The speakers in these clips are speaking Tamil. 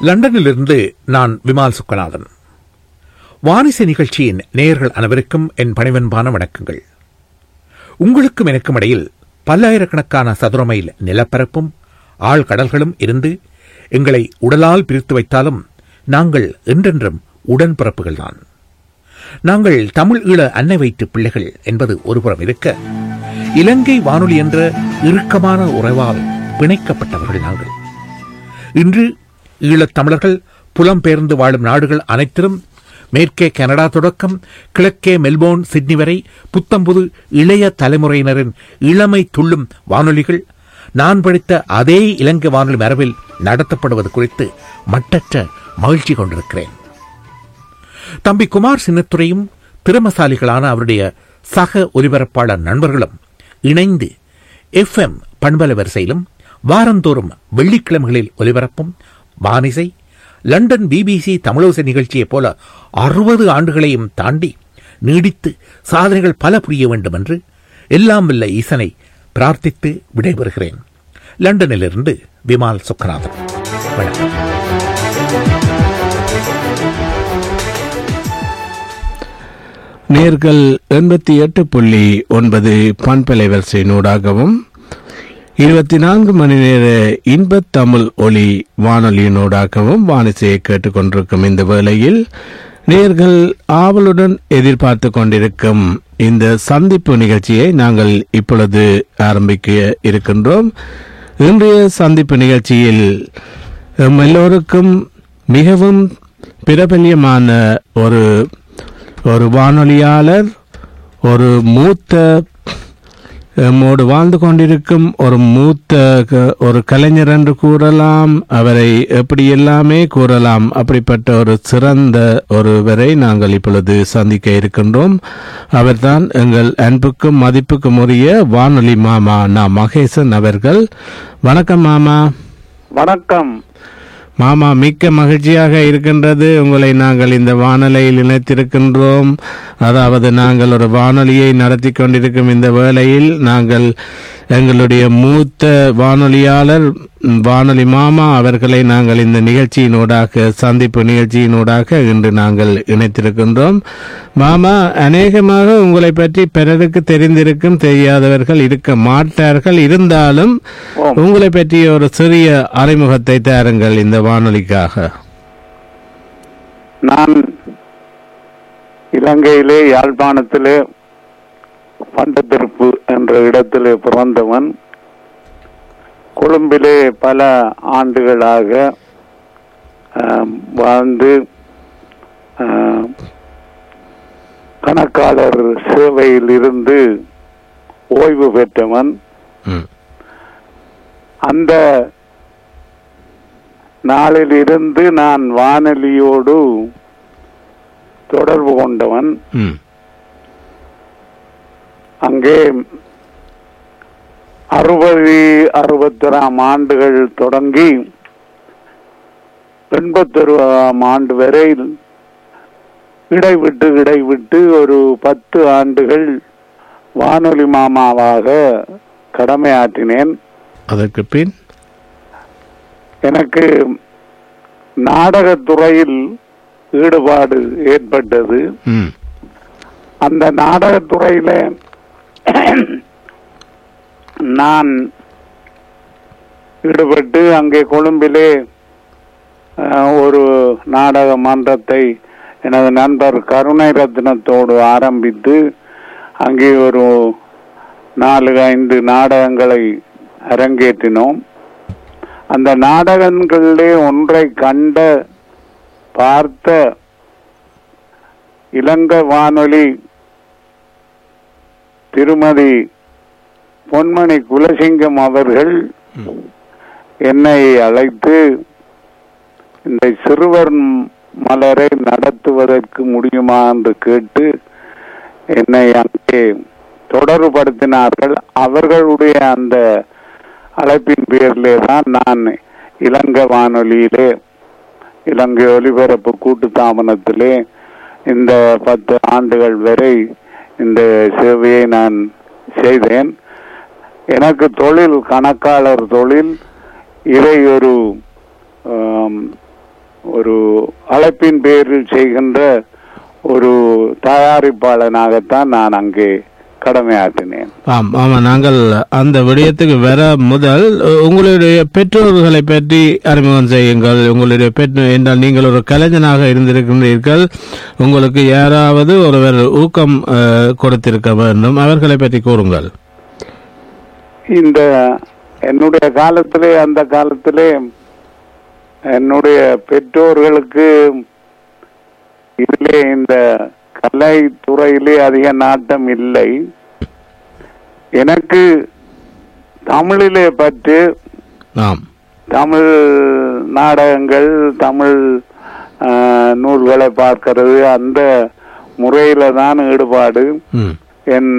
லண்டனிலிருந்து நான் விமால் சுக்கநாதன். வாரிசு நிகழ்ச்சியின் நேயர்கள் அனைவருக்கும் என் பணிவன்பான வணக்கங்கள். உங்களுக்கும் எனக்கும் இடையில் பல்லாயிரக்கணக்கான சதுர மைல் நிலப்பரப்பும் ஆழ்கடல்களும் இருந்து எங்களை உடலால் பிரித்து வைத்தாலும் நாங்கள் என்றென்றும் உடன்பிறப்புகள்தான். நாங்கள் தமிழ் ஈழ அன்னை வைத்து பிள்ளைகள் என்பது ஒருபுறம் இருக்க இலங்கை வானொலி என்ற இறுக்கமான உறவால் பிணைக்கப்பட்டவர்கள் நாங்கள் இன்று ஈழத் தமிழர்கள் புலம்பெயர்ந்து வாழும் நாடுகள் அனைத்திலும் மேற்கே கனடா தொடக்கம் கிழக்கே மெல்போர்ன் சிட்னி வரை புத்தம்புது இளைய தலைமுறையினரின் இளமை துள்ளும் வானொலிகள் நான் படித்த அதே இலங்கை வானொலி மரபில் நடத்தப்படுவது குறித்து மட்டற்ற மகிழ்ச்சி கொண்டிருக்கிறேன். தம்பி குமார் சின்னத்துறையும் திறமசாலிகளான அவருடைய சக ஒலிபரப்பாளர் நண்பர்களும் இணைந்து எஃப்எம் பண்பல வரிசையிலும் வாரந்தோறும் வெள்ளிக்கிழமைகளில் ஒலிபரப்பும். வானிசை லண்டன் பிபிசி தமிழோசை நிகழ்ச்சியைப் போல அறுபது ஆண்டுகளையும் தாண்டி நீடித்து சாதனைகள் பல புரிய வேண்டும் என்று எல்லாம் வல்ல ஈசனை பிரார்த்தித்து விடைபெறுகிறேன். லண்டனிலிருந்து விமால் சுக்கநாதன் வணக்கம். நேர்கள் எண்பத்தி எட்டு புள்ளி ஒன்பது பண்பலை நூடாகவும் இருபத்தி நான்கு மணி நேர இன்பத் தமிழ் ஒளி வானொலியினூடாகவும் வானிசையை கேட்டுக்கொண்டிருக்கும் இந்த வேளையில் நேர்கள் ஆவலுடன் எதிர்பார்த்து கொண்டிருக்கும் இந்த சந்திப்பு நிகழ்ச்சியை நாங்கள் இப்பொழுது ஆரம்பிக்க இருக்கின்றோம். இன்றைய சந்திப்பு நிகழ்ச்சியில் எல்லோருக்கும் மிகவும் பிரபல்யமான ஒரு ஒரு வானொலியாளர் ஒரு மூத்த நம்மோடு வாழ்ந்து கொண்டிருக்கும் ஒரு மூத்த க- ஒரு கலைஞர் என்று கூறலாம் அவரை எப்படி எல்லாமே கூறலாம் அப்படிப்பட்ட ஒரு சிறந்த ஒருவரை நாங்கள் இப்பொழுது சந்திக்க இருக்கின்றோம். அவர்தான் எங்கள் அன்புக்கும் மதிப்புக்கும் உரிய வானொலி மாமா நா மகேசன் அவர்கள். வணக்கம் மாமா. வணக்கம். மாமா மிக்க மகிழ்ச்சியாக இருக்கின்றது. உங்களை நாங்கள் இந்த வானொலியில் இணைத்திருக்கின்றோம். அதாவது நாங்கள் ஒரு வானொலியை நடத்தி கொண்டிருக்கும் இந்த வேளையில் நாங்கள் எங்களுடைய மூத்த வானொலியாளர் வானொலி மாமா அவர்களை நாங்கள் இந்த நிகழ்ச்சியினூடாக சந்திப்பு நிகழ்ச்சியினூடாக இன்று நாங்கள் இணைத்திருக்கின்றோம். மாமா அநேகமாக உங்களை பற்றி பிறருக்கு தெரிந்திருக்கும் தெரியாதவர்கள் இருக்க மாட்டார்கள். இருந்தாலும். உங்களை பற்றி ஒரு சிறிய அறிமுகத்தை தாருங்கள் இந்த வானொலிக்காக. நான் இலங்கையிலே யாழ்ப்பாணத்திலே பண்டத்திருப்பு என்ற இடத்திலே பிறந்தவன். கொழும்பிலே பல ஆண்டுகளாக வாழ்ந்து கணக்காளர் சேவையில் இருந்து ஓய்வு பெற்றவன். அந்த நாளில் இருந்து நான் வானொலியோடு தொடர்பு கொண்டவன். அங்கே அறுபது அறுபத்தொராம் ஆண்டுகள் தொடங்கி எண்பத்தொருவாம் ஆண்டு வரை இடைவிட்டு இடைவிட்டு ஒரு பத்து ஆண்டுகள் வானொலி மாமாவாக கடமையாற்றினேன். அதற்கு பின்? எனக்கு நாடகத்துறையில் ஈடுபாடு ஏற்பட்டது. அந்த நாடகத்துறையில நான் ஈடுபட்டு அங்கே கொழும்பிலே ஒரு நாடக மன்றத்தை எனது நண்பர் கருணை ரத்னத்தோடு ஆரம்பித்து அங்கே ஒரு நாலு ஐந்து நாடகங்களை அரங்கேற்றினோம். அந்த நாடகங்களிலே ஒன்றை கண்ட பார்த்த இலங்கை வானொலி திருமதி பொன்மணி குலசிங்கம் அவர்கள் என்னை அழைத்து இந்த சிறுவர் மலரை நடத்துவதற்கு முடியுமா? என்று கேட்டு என்னை அங்கே தொடர்புபடுத்தினார்கள். அவர்களுடைய அந்த அழைப்பின் பேரிலே தான் நான் இலங்கை வானொலியிலே இலங்கை ஒலிபரப்பு கூட்டு தாபனத்திலே இந்த பத்து ஆண்டுகள் வரை இந்த சேவையை நான் செய்தேன். எனக்கு தொழில் கணக்காளர் தொழில் இதை ஒரு ஒரு அழைப்பின் பேரில் செய்கின்ற ஒரு தயாரிப்பாளனாகத்தான் நான் அங்கே கடமையாற்றினேன். ஆம் ஆமா நாங்கள் அந்த விடயத்துக்கு வர முதல் உங்களுடைய பெற்றோர்களை பற்றி அறிமுகம் செய்யுங்கள். உங்களுடைய பெற்றோர் என்றால் நீங்கள் ஒரு கலைஞனாக இருந்திருக்கின்றீர்கள் உங்களுக்கு யாராவது ஒருவர் ஊக்கம் கொடுத்திருக்க வேண்டும். அவர்களை பற்றி கூறுங்கள். இந்த என்னுடைய காலத்திலே அந்த காலத்திலே என்னுடைய பெற்றோர்களுக்கு இதிலே இந்த கலை துறையிலே அதிக நாட்டம் இல்லை. எனக்கு தமிழிலே பற்று. தமிழ் நாடகங்கள் தமிழ் நூல்களை பார்க்கிறது அந்த முறையில தான் ஈடுபாடு. என்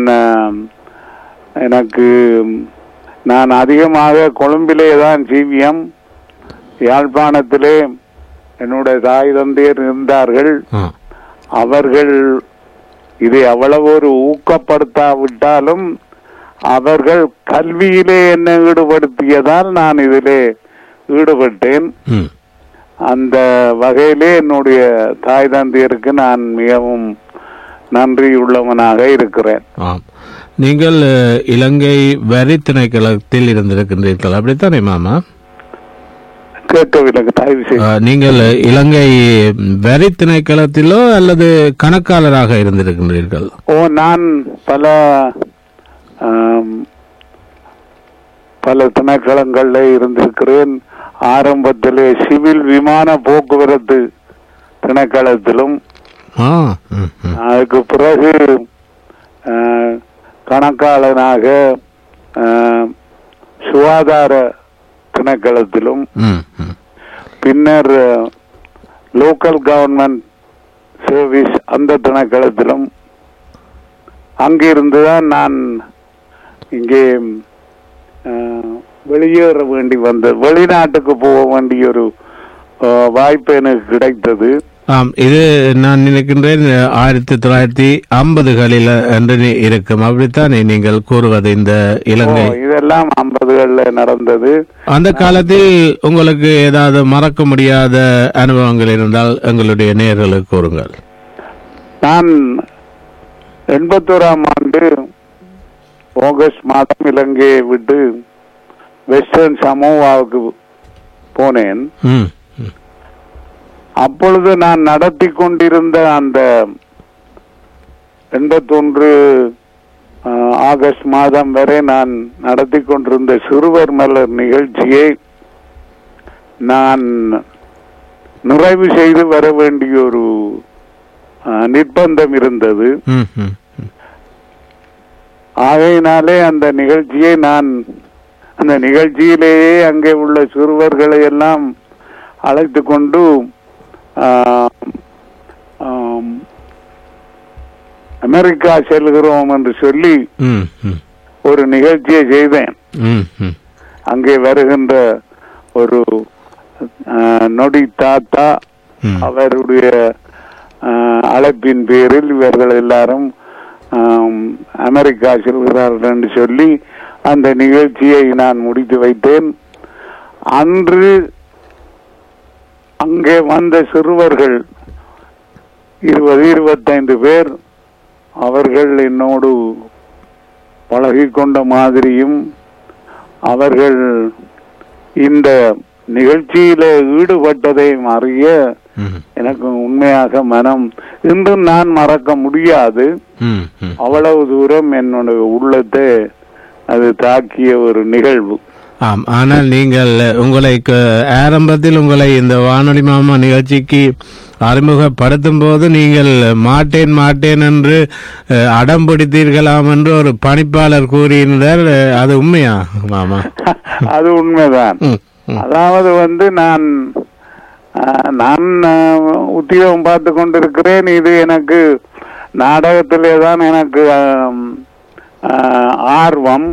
எனக்கு நான் அதிகமாக கொழும்பிலே தான் ஜீவியம் யாழ்ப்பாணத்திலே என்னுடைய தாய் தந்தையர் இருந்தார்கள். அவர்கள் இதை அவ்வளவு ஒரு ஊக்கப்படுத்தாவிட்டாலும் அவர்கள் கல்வியிலே என்னை ஈடுபடுத்தியதால் நான் இதிலே ஈடுபட்டேன். அந்த வகையிலே என்னுடைய தாய் தந்தையருக்கு நான் மிகவும் நன்றியுள்ளவனாக இருக்கிறேன். நீங்கள் இலங்கை வரி திணைக்களத்தில் இருந்திருக்கின்றீர்கள்? அப்படித்தானே மாமா? நீங்கள் இலங்கை வரி திணைக்களத்திலோ அல்லது கணக்காளராக இருந்திருக்கின்றீர்கள்? ஓ நான் பல பல திணைக்களங்கள்ல இருந்திருக்கிறேன். ஆரம்பத்திலே சிவில் விமான போக்குவரத்து திணைக்களத்திலும். அதுக்கு பிறகு கணக்காளனாக சுகாதார திணைக்களத்திலும். பின்னர் லோக்கல் கவர்மெண்ட் சர்வீஸ் அந்த திணைக்களத்திலும் அங்கிருந்து தான் நான் இங்கே வெளியேற வேண்டி வந்தது வெளிநாட்டுக்கு போக வேண்டிய ஒரு வாய்ப்பு எனக்கு கிடைத்தது ஆம் இது நான் நினைக்கின்றேன் ஆயிரத்தி தொள்ளாயிரத்தி ஐம்பதுகளில் என்று இருக்கும். அப்படித்தானே நீங்கள் கூறுவது இந்த இலங்கை? இதெல்லாம் ஐம்பதுகள்ல நடந்தது. அந்த காலத்தில் உங்களுக்கு ஏதாவது மறக்க முடியாத அனுபவங்கள் இருந்தால் எங்களுடைய நேர்களுக்கு கூறுங்கள். நான் எண்பத்தோராம் ஆண்டு ஆகஸ்ட் மாதம் இலங்கையை விட்டு வெஸ்டர்ன் சமோவாவுக்கு போனேன். அப்பொழுது நான் நடத்தி கொண்டிருந்த அந்த எண்பத்தொன்று ஆகஸ்ட் மாதம் வரை நான் நடத்தி கொண்டிருந்த சிறுவர் மலர் நிகழ்ச்சியை நான் நிறைவு செய்து வர வேண்டிய ஒரு நிர்பந்தம் இருந்தது. ஆகையினாலே அந்த நிகழ்ச்சியை நான் அந்த நிகழ்ச்சியிலேயே அங்கே உள்ள சிறுவர்களை எல்லாம் அழைத்து கொண்டு அமெரிக்கா செல்கிறோம் என்று சொல்லி. ஒரு நிகழ்ச்சியை செய்தேன். அங்கே வருகின்ற ஒரு நொடி தாத்தா. அவருடைய அழைப்பின் பேரில் இவர்கள் எல்லாரும் அமெரிக்கா செல்கிறார்கள் என்று சொல்லி அந்த நிகழ்ச்சியை நான் முடித்து வைத்தேன் அன்று அங்கே வந்த சிறுவர்கள் இருபது இருபத்தைந்து பேர் அவர்கள் என்னோடு பழகிக் கொண்ட மாதிரியும் அவர்கள் இந்த நிகழ்ச்சியில ஈடுபட்டதையும் அறிய எனக்கு உண்மையாக மனம் இன்றும் நான் மறக்க முடியாது. அவ்வளவு தூரம் என்னுடைய உள்ளத்தை அது தாக்கிய ஒரு நிகழ்வு. ஆம் ஆனால் நீங்கள் உங்களை ஆரம்பத்தில் உங்களை இந்த வானொலி மாமா நிகழ்ச்சிக்கு அறிமுகப்படுத்தும் போது நீங்கள் மாட்டேன் மாட்டேன் என்று அடம் பிடித்தீர்களாம் என்று ஒரு பணிப்பாளர் கூறியிருந்தார். அது உண்மையா மாமா? அது உண்மைதான். அதாவது வந்து நான் நான் உத்தியோகம் பார்த்து கொண்டிருக்கிறேன். இது எனக்கு நாடகத்திலே தான் எனக்கு ஆர்வம்.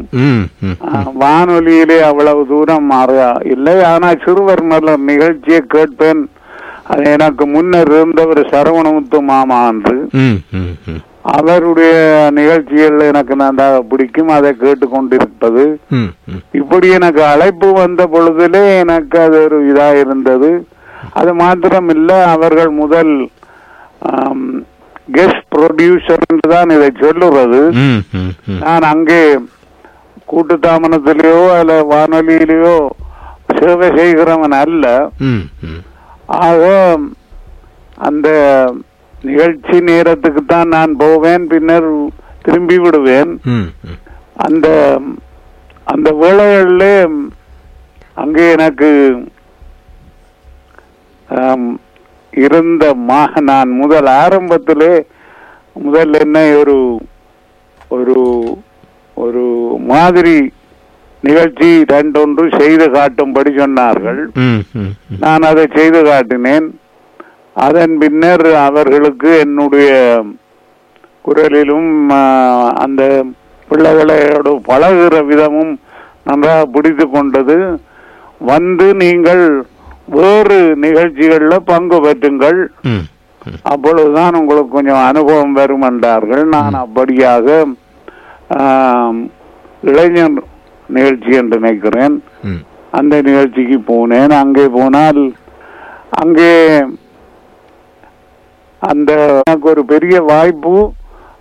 வானொலியிலே அவ்வளவு தூரம் மாற இல்லை. ஆனால் சிறுவர் மலர் நிகழ்ச்சியை கேட்பேன். அது எனக்கு முன்னர் இருந்தவர் சரவணமுத்து மாமா என்று. அவருடைய நிகழ்ச்சிகள் எனக்கு நன்றாக பிடிக்கும். அதை கேட்டுக்கொண்டிருப்பது. இப்படி எனக்கு அழைப்பு வந்த பொழுதிலே எனக்கு அது ஒரு இதா இருந்தது அது மாத்திரமில்ல. அவர்கள் முதல் கெஸ்ட் ப்ரொடியூசர் தான் இதை ம் நான் அங்கே கூட்டு தாமனத்திலேயோ அல்ல வானொலியிலேயோ சேவை செய்கிறவன் அல்ல. ஆக அந்த நிகழ்ச்சி நேரத்துக்கு தான் நான் போவேன் பின்னர் திரும்பி விடுவேன். அந்த அந்த வேளைகளிலே அங்கே எனக்கு இருந்த மா நான் முதல் ஆரம்பத்திலே முதல் என்னை ஒரு ஒரு ஒரு மாதிரி நிகழ்ச்சி ரெண்டொன்று செய்து காட்டும்படி சொன்னார்கள். நான் அதை செய்து காட்டினேன். அதன் பின்னர் அவர்களுக்கு என்னுடைய குரலிலும் அந்த பிள்ளைகளோடு பழகுற விதமும் நன்றாக பிடித்து கொண்டது. வந்து நீங்கள் வேறு நிகழ்ச்சிகள்ல பங்கு பெற்றுங்கள். அப்பொழுதுதான் உங்களுக்கு கொஞ்சம் அனுபவம் வரும் என்றார்கள். நான் அப்படியாக இளைஞர் நிகழ்ச்சி என்று நினைக்கிறேன். அந்த நிகழ்ச்சிக்கு போனேன். அங்கே போனால் அங்கே அந்த எனக்கு ஒரு பெரிய வாய்ப்பு.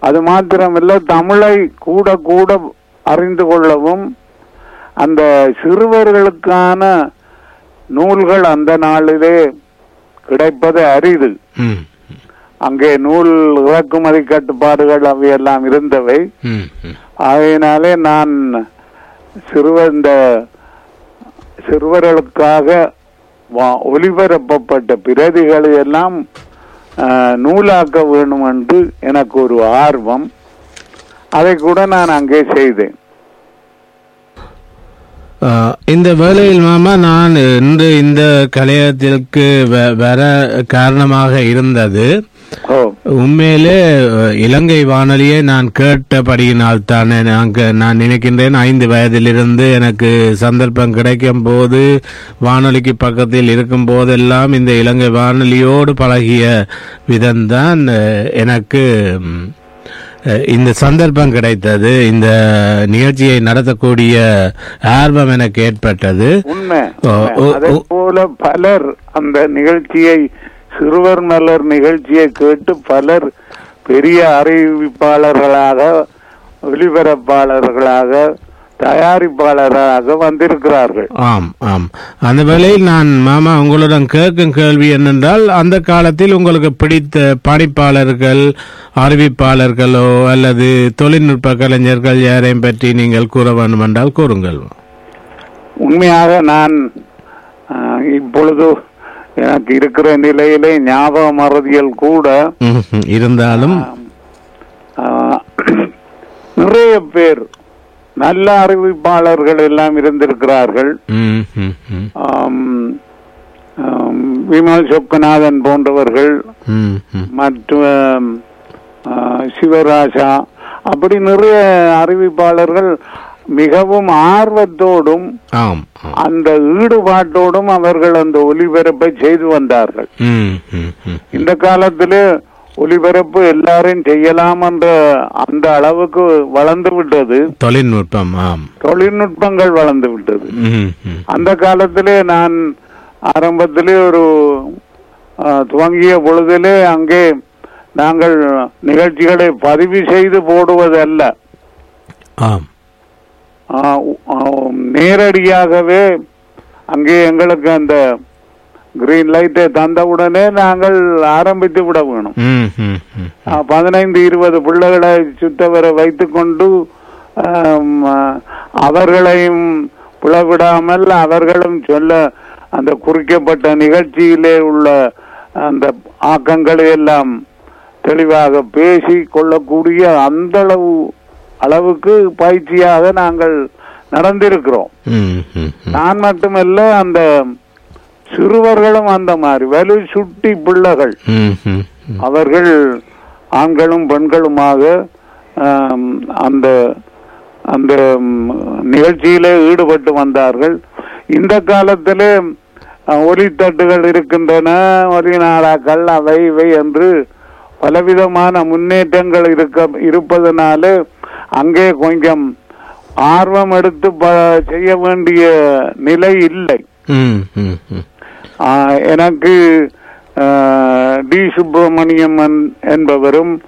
அது மாத்திரமல்ல தமிழை கூட கூட அறிந்து கொள்ளவும் அந்த சிறுவர்களுக்கான நூல்கள் அந்த நாளிலே கிடைப்பது அரிது. அங்கே நூல் இறக்குமதி கட்டுப்பாடுகள் அவையெல்லாம் இருந்தவை. ஆகையினாலே நான் சிறுவர் இந்த சிறுவர்களுக்காக ஒலிபரப்பப்பட்ட பிரதிகளை எல்லாம் நூலாக்க வேணும் என்று எனக்கு ஒரு ஆர்வம். அதை கூட நான் அங்கே செய்தேன். இந்த வேளையில் மாமா நான் இன்று இந்த கலையத்திற்கு வர காரணமாக இருந்தது. உண்மையிலே இலங்கை வானொலியை நான் கேட்டபடியினால் தானே நான் கே- நான் நினைக்கின்றேன் ஐந்து வயதிலிருந்து எனக்கு சந்தர்ப்பம் கிடைக்கும் போது வானொலிக்கு பக்கத்தில் இருக்கும் போதெல்லாம் இந்த இலங்கை வானொலியோடு பழகிய விதம்தான் எனக்கு இந்த சந்தர்ப்பம் கிடைத்தது இந்த நிகழ்ச்சியை நடத்தக்கூடிய ஆர்வம் எனக்கு ஏற்பட்டது உண்மை. போல பலர் அந்த நிகழ்ச்சியை சிறுவர் மலர் நிகழ்ச்சியை கேட்டு பலர் பெரிய அறிவிப்பாளர்களாக ஒளிபரப்பாளர்களாக தயாரிப்பாளராக வந்திருக்கிறார்கள் ஆம் ஆம் அந்த வேளையில் நான் மாமா உங்களுடன் கேட்கும் கேள்வி என்னென்றால் அந்த காலத்தில் உங்களுக்கு பிடித்த பணிப்பாளர்கள் அறிவிப்பாளர்களோ அல்லது தொழில்நுட்ப கலைஞர்கள் யாரையும் பற்றி நீங்கள் கூற வேண்டும் என்றால் கூறுங்கள் உண்மையாக நான் இப்பொழுது எனக்கு இருக்கிற நிலையிலே ஞாபக மறதியல் கூட. இருந்தாலும் நிறைய பேர் நல்ல அறிவிப்பாளர்கள் எல்லாம் இருந்திருக்கிறார்கள் விமல் சொக்கநாதன் போன்றவர்கள். மற்றும் ஆ, சிவராஜா அப்படி நிறைய அறிவிப்பாளர்கள் மிகவும் ஆர்வத்தோடும். அந்த ஈடுபாட்டோடும் அவர்கள் அந்த ஒலிபரப்பை செய்து வந்தார்கள். இந்த காலத்திலே ஒலிபரப்பு எல்லாரும் செய்யலாம் என்ற அந்த அளவுக்கு வளர்ந்து விட்டது. தொழில்நுட்பம் தொழில்நுட்பங்கள் வளர்ந்து விட்டது. அந்த காலத்திலே நான் ஆரம்பத்திலே ஒரு துவங்கிய பொழுதிலே அங்கே நாங்கள் நிகழ்ச்சிகளை பதிவு செய்து போடுவதல்ல. நேரடியாகவே அங்கே எங்களுக்கு அந்த கிரீன் லைட்டை தந்தவுடனே நாங்கள் ஆரம்பித்து விட வேணும். பதினைந்து இருபது பிள்ளைகளை சுத்தவரை வைத்துக்கொண்டு ஆம், ஆ, அவர்களையும் புலவிடாமல் அவர்களும் சொல்ல அந்த குறிக்கப்பட்ட நிகழ்ச்சியிலே உள்ள அந்த ஆக்கங்களை எல்லாம் தெளிவாக பேசி கொள்ளக்கூடிய அந்த அளவு அளவுக்கு பயிற்சியாக நாங்கள் நடந்திருக்கிறோம். நான் மட்டுமல்ல அந்த சிறுவர்களும் அந்த மாதிரி. வலு சுட்டி பிள்ளைகள். அவர்கள் ஆண்களும் பெண்களுமாக அந்த அந்த நிகழ்ச்சியிலே ஈடுபட்டு வந்தார்கள். இந்த காலத்திலே ஒலித்தட்டுகள் இருக்கின்றன ஒலி நாடாக்கள் அவை இவை என்று பலவிதமான முன்னேற்றங்கள் இருக்க இருப்பதனால அங்கே கொஞ்சம் ஆர்வம் எடுத்து செய்ய வேண்டிய நிலை இல்லை. எனக்கு டி. சுப்பிரமணியம் என்- என்பவரும்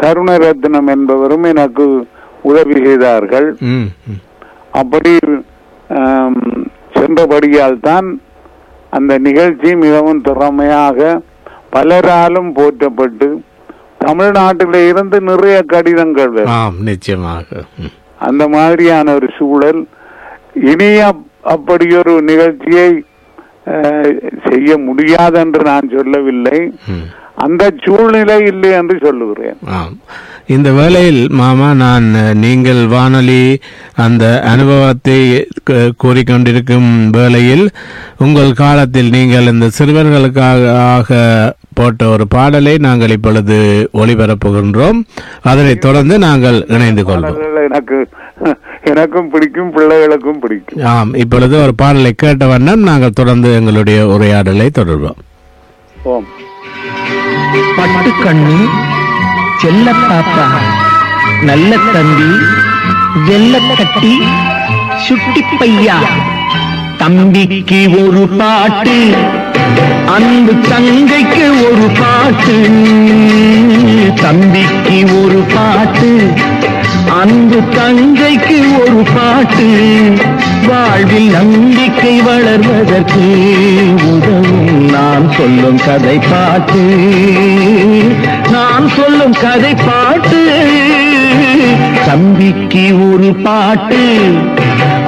கருணரத்னம் என்பவரும் எனக்கு உதவி செய்தார்கள். அப்படி சென்றபடியால் தான் அந்த நிகழ்ச்சி மிகவும் திறமையாக பலராலும் போற்றப்பட்டு தமிழ்நாட்டில இருந்து நிறைய கடிதங்கள் நிச்சயமாக. அந்த மாதிரியான ஒரு சூழல். இனி அப்- அப்படி ஒரு நிகழ்ச்சியை செய்ய முடியாது என்று நான் சொல்லவில்லை. அந்த சூழ்நிலை இல்லை என்று சொல்லுகிறேன். இந்த வேளையில் மாமா நான் நீங்கள் வானொலி அந்த அனுபவத்தை கூறிக்கொண்டிருக்கும் வேளையில் உங்கள் காலத்தில் நீங்கள் இந்த சிறுவர்களுக்காக போட்ட ஒரு பாடலை நாங்கள் இப்பொழுது ஒளிபரப்புகின்றோம். அதனைத் தொடர்ந்து நாங்கள் இணைந்து கொள்வோம். எனக்கு எனக்கும் பிடிக்கும் பிள்ளைகளுக்கும் பிடிக்கும். ஆம் இப்பொழுது ஒரு பாடலை கேட்ட வண்ணம் நாங்கள் தொடர்ந்து எங்களுடைய உரையாடலை தொடர்வோம். ஓம். பட்டுக்கண்ணு செல்ல பாப்பா நல்ல தம்பி வெள்ள கட்டி சுட்டி பையா தம்பிக்கு ஒரு பாட்டு. அன்பு தங்கைக்கு ஒரு பாட்டு தம்பிக்கு ஒரு பாட்டு அன்பு தங்கைக்கு ஒரு பாட்டு. வாழ்வில் நம்பிக்கை வளர்வதற்கு உதவும் நான் சொல்லும் கதை பாட்டு. நான் சொல்லும் கதை பாட்டு தம்பிக்கு ஒரு பாட்டு.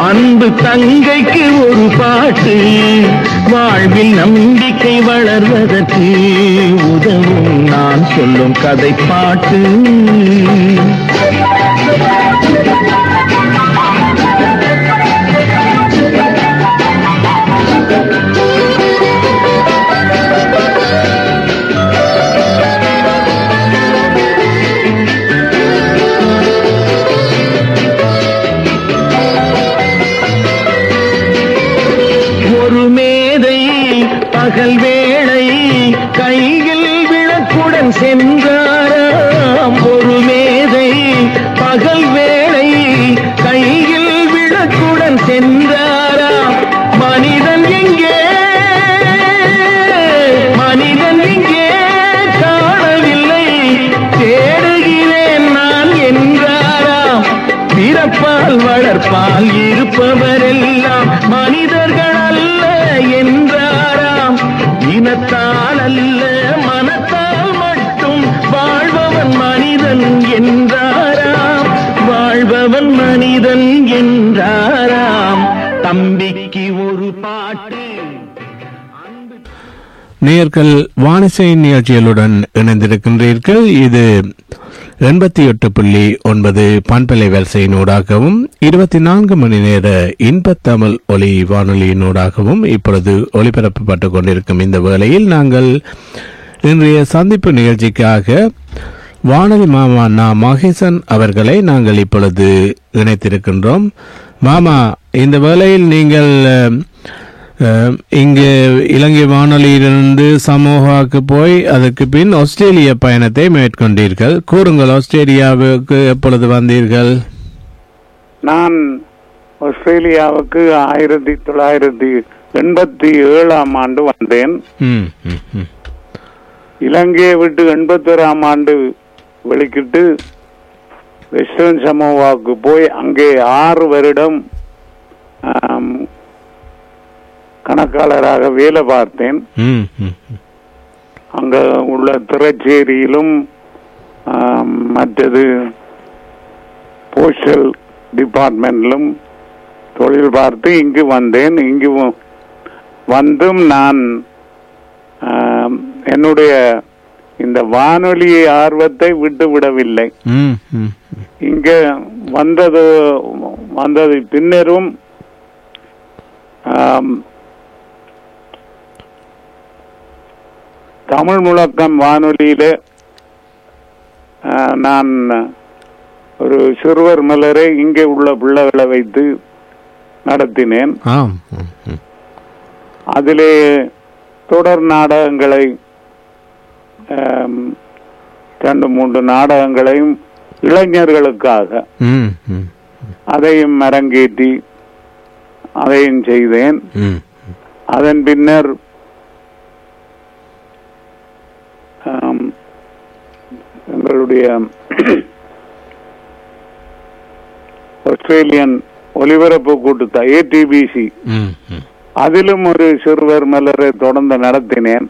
அன்பு தங்கைக்கு ஒரு பாட்டு. வாழ்வில் நம்பிக்கை வளர்வதற்கு உதவும். நான் சொல்லும் கதை பாட்டு தம்பிக்கு ஒரு பாட்டு. நேயர்கள் வானிசை நிகழ்ச்சிகளுடன் இணைந்திருக்கின்றீர்கள். இது எண்பத்தி எட்டு புள்ளி ஒன்பது பண்பலை வரிசையினூடாகவும் இருபத்தி நான்கு மணி நேர இன்பத்தமிழ் ஒலி வானொலியினூடாகவும் இப்பொழுது ஒளிபரப்பப்பட்டுக் கொண்டிருக்கும் இந்த வேளையில் நாங்கள் இன்றைய சந்திப்பு நிகழ்ச்சிக்காக வானொலி மாமா நா மகேசன் அவர்களை நாங்கள் இப்பொழுது இணைத்திருக்கின்றோம். மாமா இந்த வேளையில் நீங்கள் இங்கு இலங்கை வானொலியிலிருந்து சமூகாவுக்கு போய் அதற்கு பின் ஆஸ்திரேலிய பயணத்தை மேற்கொண்டீர்கள். கூறுங்கள் ஆஸ்திரேலியாவுக்கு எப்பொழுது வந்தீர்கள்? நான் ஆஸ்திரேலியாவுக்கு ஆயிரத்தி தொள்ளாயிரத்தி எண்பத்தி ஏழாம் ஆண்டு வந்தேன். இலங்கையை விட்டு எண்பத்தோராம் ஆண்டு வெளிக்கிட்டு வெஸ்டர்ன் சமோவாவுக்கு போய் அங்கே ஆறு வருடம் கணக்காளராக வேலை பார்த்தேன். அங்க உள்ள திரச்சேரியிலும் மற்றது போஸ்டல் டிபார்ட்மெண்ட்லும் தொழில் பார்த்து இங்கு வந்தேன் இங்கு வந்தும் நான் என்னுடைய இந்த வானொலி ஆர்வத்தை விட்டு விடவில்லை. இங்க வந்தது வந்தது பின்னரும் ஆம், தமிழ் முழக்கம் வானொலியில நான் ஒரு சிறுவர் மலரை இங்கே உள்ள பிள்ளைகளை வைத்து நடத்தினேன். அதிலே தொடர் நாடகங்களை ரெண்டு மூன்று நாடகங்களையும் இளைஞர்களுக்காக அதையும் அரங்கேற்றி அதையும் செய்தேன். அதன் பின்னர் எங்களுடைய ஆஸ்திரேலியன் ஒலிபரப்பு கூட்டத்தை ஏடிபிசி அதிலும் ஒரு சிறுவர் மலரை தொடர்ந்து நடத்தினேன்.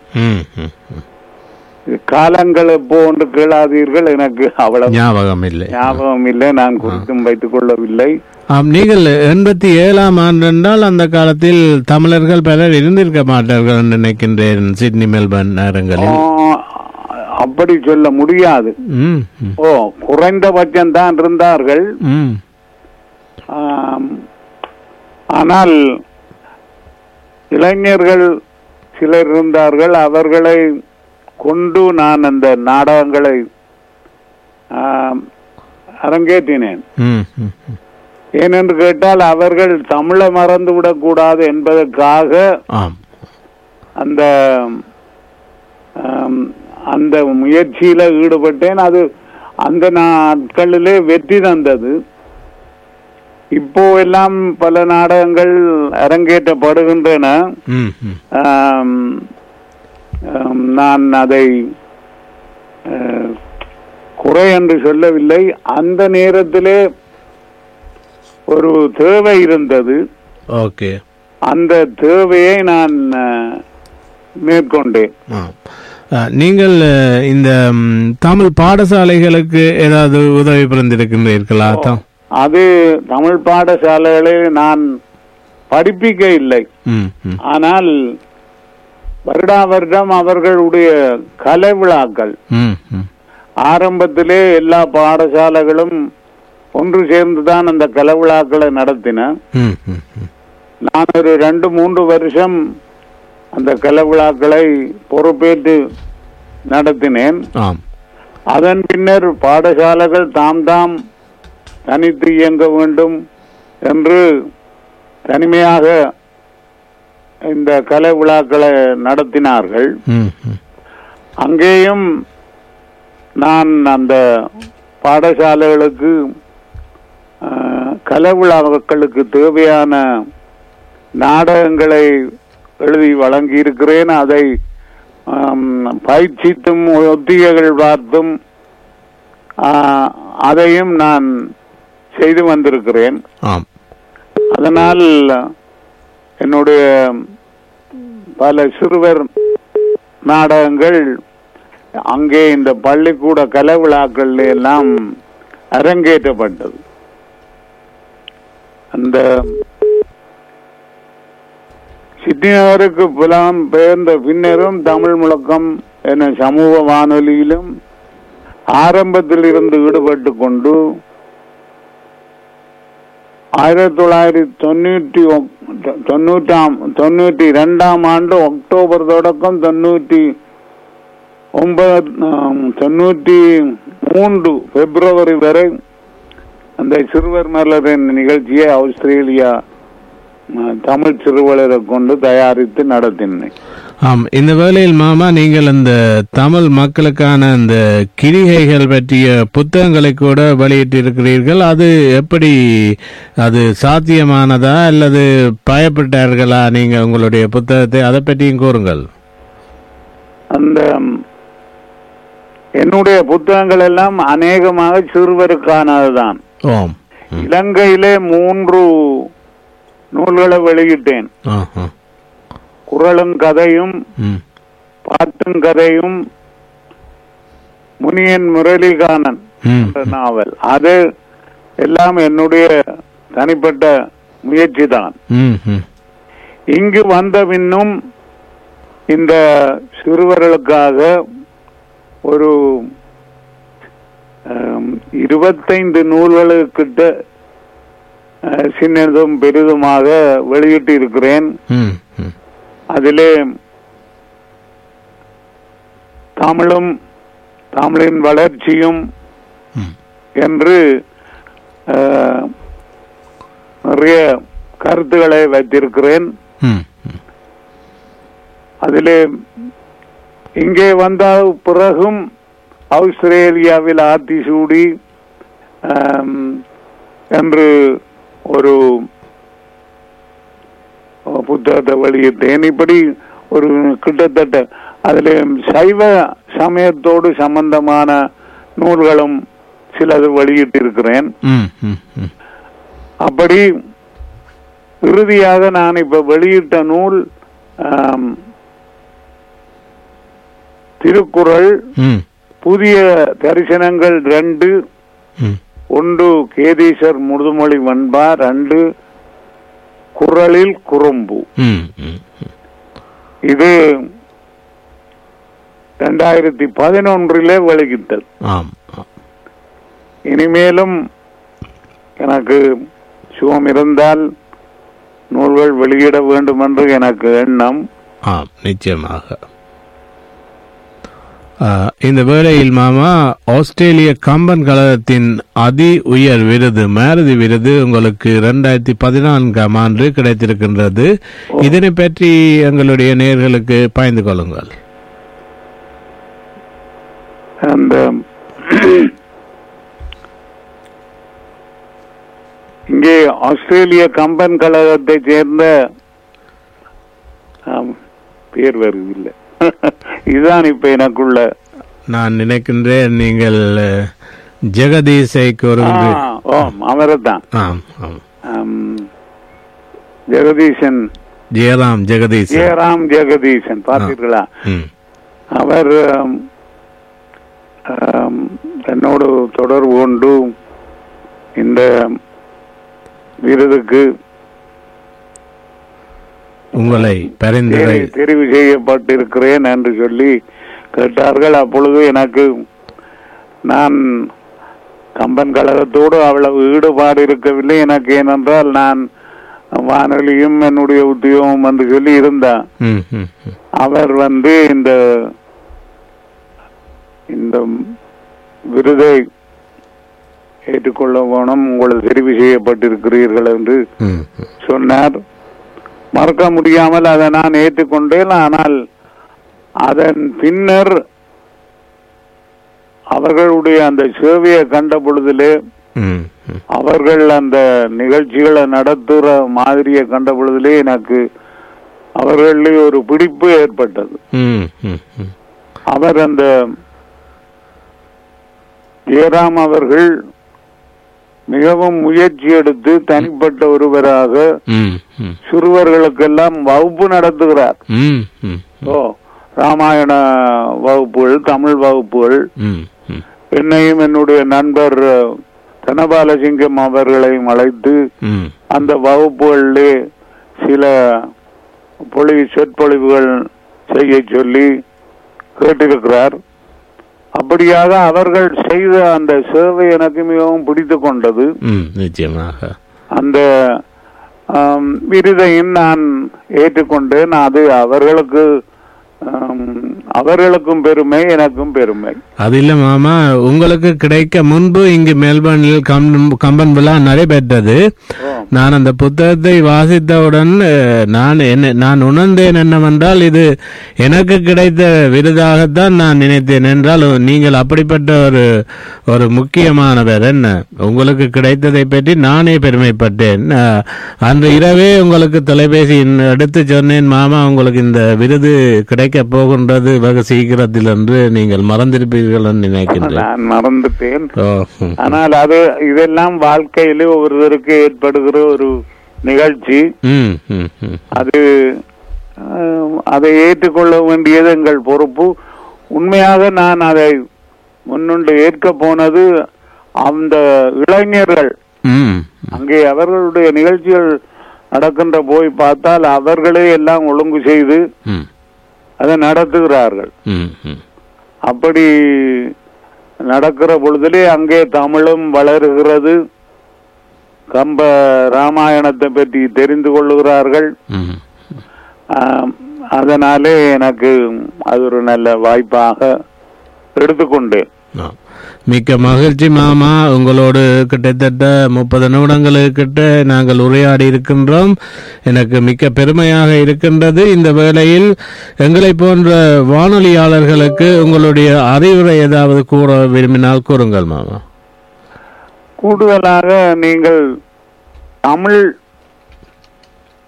காலங்கள் எப்போ ஒன்று கேளாதீர்கள் எனக்கு அவ்வளவு ஞாபகம் இல்லை. ஞாபகம் இல்லை. நான் குறித்தும் வைத்துக் கொள்ளவில்லை. ஆம் நீங்கள் எண்பத்தி ஏழாம் ஆண்டு என்றால் அந்த காலத்தில் தமிழர்கள் பலர் இருந்திருக்க மாட்டார்கள் நினைக்கின்றேன் சிட்னி மெல்பர்ன் ஆ, நகரங்களில் அப்படி சொல்ல முடியாது. ஓ குறைந்தபட்சம் தான் இருந்தார்கள் ஆனால் இளைஞர்கள் சிலர் இருந்தார்கள். அவர்களை கொண்டு நான் அந்த நாடகங்களை அரங்கேற்றினேன். ஏனென்று கேட்டால் அவர்கள் தமிழை மறந்து விடக்கூடாது என்பதற்காக அந்த அந்த முயற்சியில ஈடுபட்டேன். அது அந்த நாட்களிலே வெற்றி தந்தது. இப்போ எல்லாம் பல நாடகங்கள் அரங்கேற்றப்படுகின்றன. நான் அதை குறை என்று சொல்லவில்லை. அந்த நேரத்திலே ஒரு தேவை இருந்தது. ஓகே. அந்த தேவையை நான் மேற்கொண்டேன். நீங்கள் இந்த தமிழ் பாடசாலைகளுக்கு ஏதாவது உதவி புரிந்திருக்கின்றீர்களா? அது தமிழ் பாடசாலைகளில் நான் படிப்பிக்க இல்லை ஆனால் வருடா வருடம் அவர்களுடைய கலை விழாக்கள் ஆரம்பத்திலே எல்லா பாடசாலைகளும் ஒன்று சேர்ந்துதான் அந்த கலை விழாக்களை நடத்தின ம் ம் ம். நான் ஒரு ரெண்டு மூன்று வருஷம் அந்த கலை விழாக்களை பொறுப்பேற்று நடத்தினேன். அதன் பின்னர் பாடசாலைகள் தாம் தாம் தனித்து இயங்க வேண்டும் என்று தனிமையாக இந்த கலை விழாக்களை நடத்தினார்கள் அங்கேயும் நான் அந்த பாடசாலைகளுக்கு கலை விழாக்களுக்கு தேவையான நாடகங்களை எழுதி வழங்கியிருக்கிறேன். அதை பயிற்சித்தும் ஒத்திகைகள் பார்த்தும் அதையும் நான் செய்து வந்திருக்கிறேன். அதனால் என்னுடைய பல சிறுவர் நாடகங்கள் அங்கே இந்த பள்ளிக்கூட கலை விழாக்கள் எல்லாம் அரங்கேற்றப்பட்டது. அந்த சிட்னி நகருக்கு புலம் பெயர்ந்த பின்னரும் தமிழ் முழக்கம் என சமூக வானொலியிலும் ஆரம்பத்தில் இருந்து ஈடுபட்டு கொண்டு ஆயிரத்தி தொள்ளாயிரத்தி தொண்ணூற்றி தொண்ணூற்றாம் தொண்ணூற்றி இரண்டாம் ஆண்டு அக்டோபர் தொடக்கம் தொண்ணூற்றி ஒன்பது தொண்ணூற்றி மூன்று பிப்ரவரி வரை அந்த சிறுவர் மலரின் நிகழ்ச்சியை ஆஸ்திரேலியா தமிழ் சிறுவலரை கொண்டு தயாரித்து நடத்தினேன். ஆம் இந்த வேளையில் மாமா நீங்கள் அந்த தமிழ் மக்களுக்கான அந்த கிரிகைகள் பற்றிய புத்தகங்களை கூட வெளியிட்டிருக்கிறீர்கள். அது எப்படி அது சாத்தியமானதா அல்லது பயப்பட்டார்களா? நீங்க உங்களுடைய புத்தகத்தை அதை பற்றியும் கூறுங்கள். அந்த என்னுடைய புத்தகங்கள் எல்லாம் அநேகமாக சிறுவருக்கானதுதான். இலங்கையிலே மூன்று நூல்களை வெளியிட்டேன். குரலும் கதையும். பாட்டும் கதையும் முனியன் முரளிகானன் நாவல் அது எல்லாம் என்னுடைய தனிப்பட்ட முயற்சி தான். இங்கு வந்த பின்னும் இந்த சிறுவர்களுக்காக ஒரு இருபத்தைந்து நூல்களுக்கிட்ட சின்னதும் பெரிதுமாக வெளியிட்டு இருக்கிறேன். அதிலே தமிழும் தமிழின் வளர்ச்சியும். என்று நிறைய கருத்துக்களை வைத்திருக்கிறேன். அதிலே இங்கே வந்த பிறகும் ஆஸ்திரேலியாவில் ஆத்தி சூடி என்று ஒரு புத்தகத்தை வெளியிட்டேன். இப்படி ஒரு கிட்டத்தட்ட அதில் சைவ சமயத்தோடு சம்பந்தமான நூல்களும் சிலது வெளியிட்டிருக்கிறேன். அப்படி இறுதியாக நான் இப்ப வெளியிட்ட நூல் திருக்குறள் புதிய தரிசனங்கள் ரெண்டு. ஒன்று கேதீசர் முதுமொழி வன்பா ரெண்டு குறளில் குறும்பு. இது ரெண்டாயிரத்தி பதினொன்றிலே வெளியிட்டது. இனிமேலும் எனக்கு சுகம் இருந்தால் நூல்கள் வெளியிட வேண்டும் என்று எனக்கு எண்ணம். நிச்சயமாக. இந்த வேளையில் மாமா ஆஸ்திரேலிய கம்பன் கழகத்தின் அதி உயர் விருது மேரதி விருது உங்களுக்கு இரண்டாயிரத்தி பதினான்காம் ஆண்டு கிடைத்திருக்கின்றது. இதனை பற்றி எங்களுடைய நேர்களுக்கு பயந்து கொள்ளுங்கள். அந்த இங்கே ஆஸ்திரேலிய கம்பன் கழகத்தை சேர்ந்த பேர் வருதில்லை இதுதான் இப்ப எனக்குள்ள. நான் நினைக்கின்றேன் நீங்கள் அஹ், ஜெகதீஷைக்கு ஒரு ஆம், ஜெகதீசன். ஜெயராம் ஜெகதீஷ் ஜெயராம் ஜெகதீசன் பார்த்தீர்களா? அவர் என்னோடு தொடர்பு கொண்டு இந்த விருதுக்கு உங்களை பரிந்துரை தெரிவு செய்யப்பட்டிருக்கிறேன் என்று சொல்லி கேட்டார்கள் அப்பொழுது எனக்கு நான் கம்பன் கழகத்தோடு அவ்வளவு ஈடுபாடு இருக்கவில்லை எனக்கு ஏனென்றால் நான் வானொலியும் என்னுடைய உத்தியோகம் என்று சொல்லி ம். அவர் வந்து இந்த இந்த விருதை ஏற்றுக்கொள்ள வேணும் உங்களுக்கு தெரிவு செய்யப்பட்டிருக்கிறீர்கள் என்று. சொன்னார் மறக்க முடியாமல் அதை நான் ஏற்றுக்கொண்டேன் ஆனால் அதன் பின்னர் அவர்களுடைய அந்த சேவையை கண்ட பொழுதிலே. அவர்கள் அந்த நிகழ்ச்சிகளை நடத்துகிற மாதிரியை கண்ட பொழுதிலே எனக்கு அவர்களே ஒரு பிடிப்பு ஏற்பட்டது. அவர் அந்த ஜெயராம் அவர்கள் மிகவும் முயற்சி எடுத்து தனிப்பட்ட ஒருவராக. சிறுவர்களுக்கெல்லாம் வகுப்பு நடத்துகிறார். ஓ ராமாயண வகுப்புகள் தமிழ் வகுப்புகள். என்னையும் என்னுடைய நண்பர் தனபாலசிங்கம் அவர்களையும் அழைத்து அந்த வகுப்புகளிலே சில பொழிவு சொற்பொழிவுகள் செய்ய சொல்லி கேட்டிருக்கிறார். அப்படியாக அவர்கள் செய்த அந்த சேவை எனக்கு மிகவும் பிடித்து கொண்டது. நிச்சயமாக. அந்த விருதையும் நான் ஏற்றுக்கொண்டேன். அது அவர்களுக்கு அவர்களுக்கும் பெருமை எனக்கும் பெருமை. அது இல்ல மாமா உங்களுக்கு கிடைக்க முன்பு இங்கு மெல்பர்னில் கம்- கம்பன் விழா நடைபெற்றது. நான் அந்த புத்தகத்தை வாசித்தவுடன் நான் என்ன நான் உணர்ந்தேன் என்னவென்றால் இது எனக்கு கிடைத்த விருதாகத்தான் நான் நினைத்தேன் என்றால் நீங்கள் அப்படிப்பட்ட ஒரு ஒரு முக்கியமானவர் என்ன? உங்களுக்கு கிடைத்ததை பற்றி நானே பெருமைப்பட்டேன். அன்று இரவே உங்களுக்கு தொலைபேசி எடுத்து சொன்னேன் மாமா உங்களுக்கு இந்த விருது கிடைக்க போகின்றது வெகு சீக்கிரத்தில் என்று நீங்கள் மறந்திருப்பீர்கள் நினைக்கின்றேன். நான் மறந்துட்டேன். ஆனால் அது இதெல்லாம் வாழ்க்கையிலே ஒருவருக்கு ஏற்படுகிற ஒரு நிகழ்ச்சி. அது அதை ஏற்றுக்கொள்ள வேண்டியது எங்கள் பொறுப்பு. உண்மையாக நான் அதை முன்னுண்டு ஏற்க போனது அந்த இளைஞர்கள். அங்கே அவர்களுடைய நிகழ்ச்சிகள் நடக்கின்ற போய் பார்த்தால் அவர்களே எல்லாம் ஒழுங்கு செய்து அதை நடத்துகிறார்கள். அப்படி நடக்கிற பொழுதிலே அங்கே தமிழும் வளருகிறது. கம்ப ராமாயணத்தை பற்றி தெரிந்து கொள்ளுகிறார்கள். அதனாலே எனக்கு அது ஒரு நல்ல வாய்ப்பாக எடுத்துக்கொண்டேன். மிக்க மகிழ்ச்சி மாமா. உங்களோடு கிட்டத்தட்ட முப்பது நிமிடங்களுக்கு கிட்ட நாங்கள் உரையாடி இருக்கின்றோம். எனக்கு மிக்க பெருமையாக இருக்கின்றது. இந்த வேளையில் எங்களை போன்ற வானொலியாளர்களுக்கு உங்களுடைய அறிவுரை ஏதாவது கூற விரும்பினால் கூறுங்கள் மாமா. கூடுதலாக நீங்கள் தமிழ்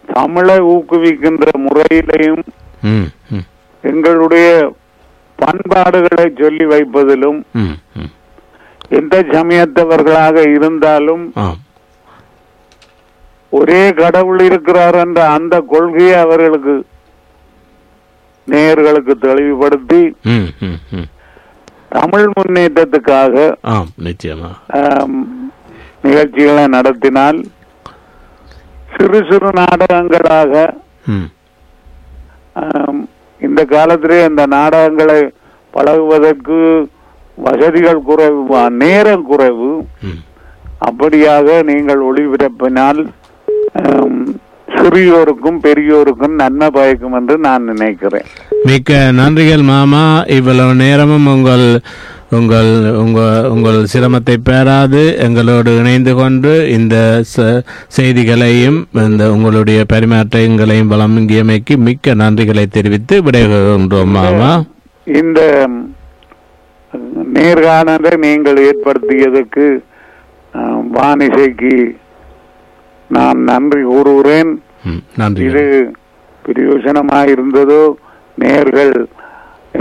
தமிழை ஊக்குவிக்கின்ற முறையிலையும் எங்களுடைய பண்பாடுகளை சொல்லி வைப்பதிலும் ம் ம். எந்த சமயத்தவர்களாக இருந்தாலும் ஒரே கடவுள் இருக்கிறார் என்ற அந்த கொள்கையை அவர்களுக்கு நேயர்களுக்கு தெளிவுபடுத்தி தமிழ் முன்னேற்றத்துக்காக நிகழ்ச்சிகளை நடத்தினால் சிறு சிறு நாடகங்களாக இந்த காலத்திலே இந்த நாடகங்களை பழகுவதற்கு வசதிகள் குறைவு நேரம் குறைவு. அப்படியாக நீங்கள் ஒளிபரப்பினால் சிறியோருக்கும் பெரியோருக்கும் நன்மை பயக்கும் என்று நான் நினைக்கிறேன். மிக்க நன்றிகள் மாமா. இவ்வளவு நேரமும் உங்கள் உங்கள் உங்க உங்கள் சிரமத்தை பெறாது. எங்களோடு இணைந்து கொண்டு இந்த செய்திகளையும் இந்த உங்களுடைய பரிமாற்றங்களையும் வழங்கியமைக்கு மிக்க நன்றிகளை தெரிவித்து விடைபெறுகின்றோம் மாமா. இந்த நேர்காணலை நீங்கள் ஏற்படுத்தியதற்கு வானிசைக்கு நான் நன்றி கூறுகிறேன். இது பிரயோஜனமாக இருந்ததோ நேர்கள்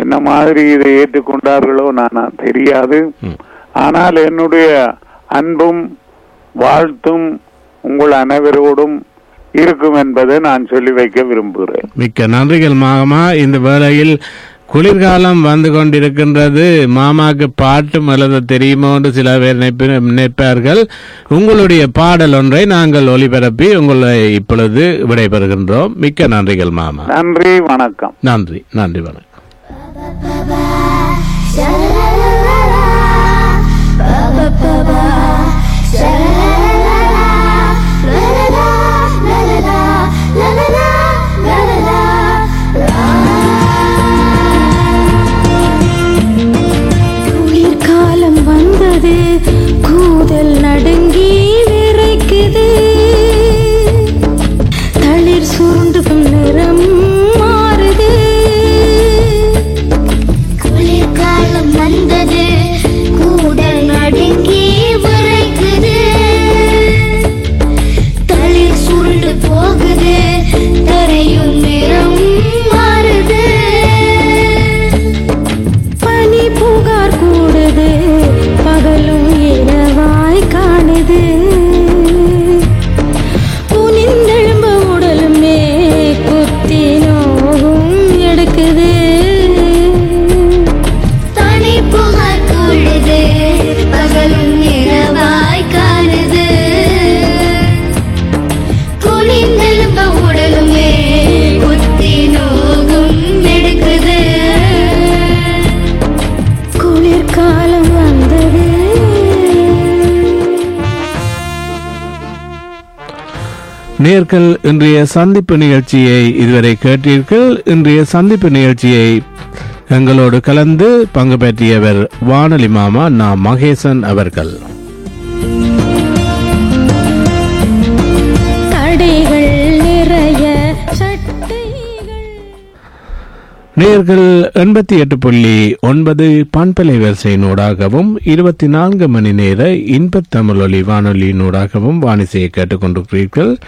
என்ன மாதிரி இதை ஏற்றுக்கொண்டார்களோ நான் தெரியாது. ஆனால் என்னுடைய அன்பும் வாழ்த்தும் உங்கள் அனைவரோடும் இருக்கும் என்பதை நான் சொல்லி வைக்க விரும்புகிறேன். மிக்க நன்றிகள் மாமா இந்த வேளையில் குளிர்காலம் வந்து கொண்டிருக்கின்றது. மாமாக்கு பாட்டும் எழுத தெரியுமோ என்று சில பேர் நினைப்ப- நினைப்பார்கள். உங்களுடைய பாடல் ஒன்றை நாங்கள் ஒளிபரப்பி உங்களை இப்பொழுது விடைபெறுகின்றோம். மிக்க நன்றிகள் மாமா. நன்றி வணக்கம். நன்றி நன்றி வணக்கம். நேர்கள் இன்றைய சந்திப்பு நிகழ்ச்சியை இதுவரை கேட்டீர்கள். இன்றைய சந்திப்பு நிகழ்ச்சியை எங்களோடு கலந்து பங்கு பெற்றியவர் வானொலி மாமா நா மகேசன் அவர்கள். நேர்கள் எண்பத்தி எட்டு புள்ளி ஒன்பது பண்பலை வரிசையினூடாகவும் இருபத்தி நான்கு மணி நேர இன்பத் தமிழொலி வானொலியினூடாகவும் வானிசையை கேட்டுக்கொண்டிருக்கிறீர்கள்.